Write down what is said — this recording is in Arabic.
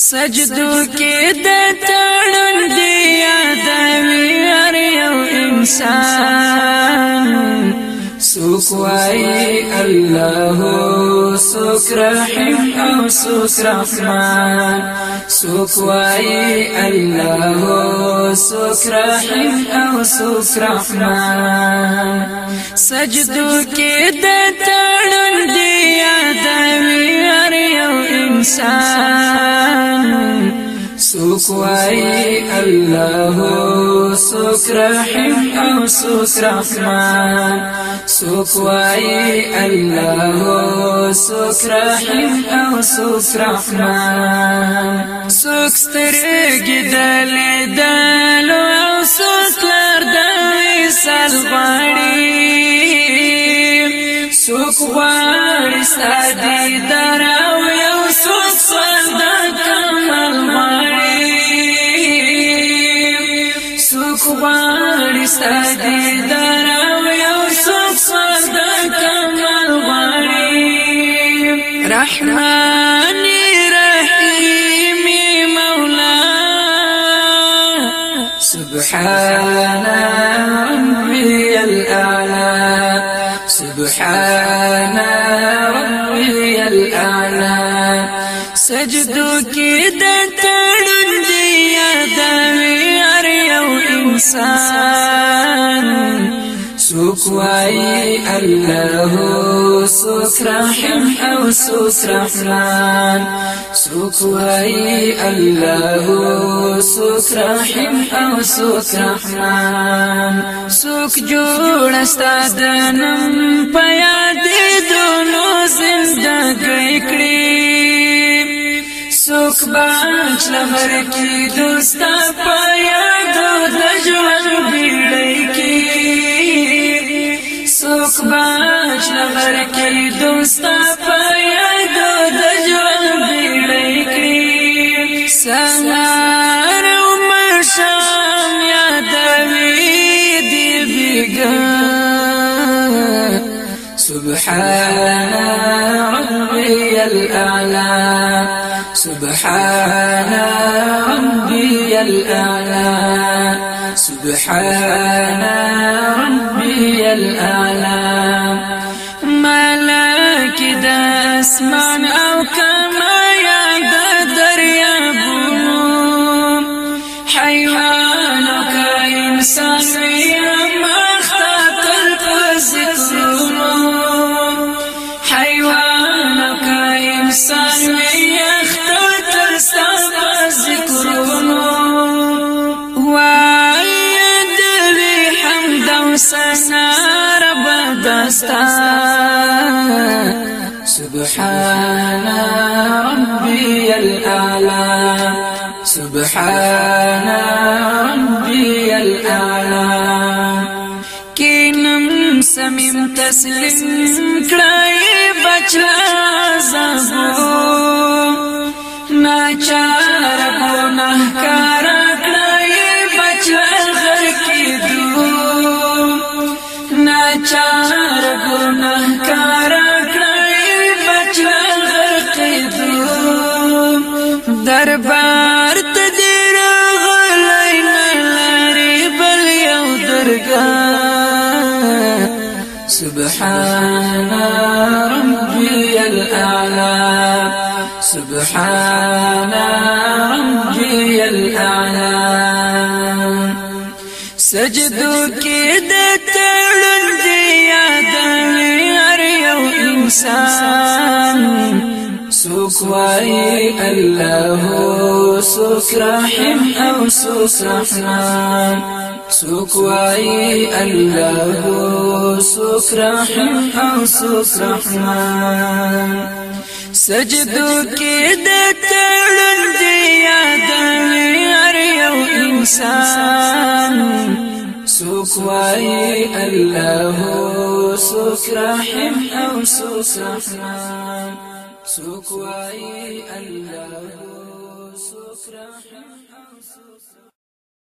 سجدو کې د تړل دی یادوي هر یو انسان۔ سوک وای الله سوک رحیم أو سوک رحمان۔ سوک وای الله سوک رحیم أو سوک رحمان۔ سجدو کې د تړل دی هر وای الله سوک رحیم أو سوک رحمان. سوک وای الله سوک رحیم أو سوک رحمان. سوک سترګې دلې دلو أو سوک لار د وصال غاړي سوک غاړي ستادي دراو یو سوک سوال سوک ستادي دراو یو سوک د کمال مولا. سبحان ربي الأعلى سبحان ربي الأعلى سجدو کې الله سوک رحم او سوک رحمان سوک وای الله سوک رحم او سوک رحمان سوک جوړ استاد نم پیا دې دونو زندګۍ کړې سوک باچ لمر کی دوستا پایا دو د ژوند بیړۍ باچ لمر کی دوستا پایا دو د ژوند بیړۍ کی سهار أو مشام یادوي دی بیګا سبحان ربي الأعلى سبحان ربي الأعلى سبحان ربي الأعلى. آسمان أو سبحان ربي الأعلى. سبحان ربي الأعلى. کینم سمیم تسلیم کړای بچلا زغو ناچار ګناه کار کړای بچلا غر کی دو. ناچار ګناه دربار ته دیر غلای نه لري بل یو درګاه سبحان ربي الأعلى سبحان ربي الأعلى سجدو کې د تړل دی یادوي هر یو انسان سوک وای الله سوک رحم أو سوک رحمان سوک وای الله سوک رحم أو سوک رحمان سجدو کې د تړل دی یادوي هر یو إنسان. سوک وای الله سوک رحم أو سوک رحمان سوک وائی اللہ سوک رحم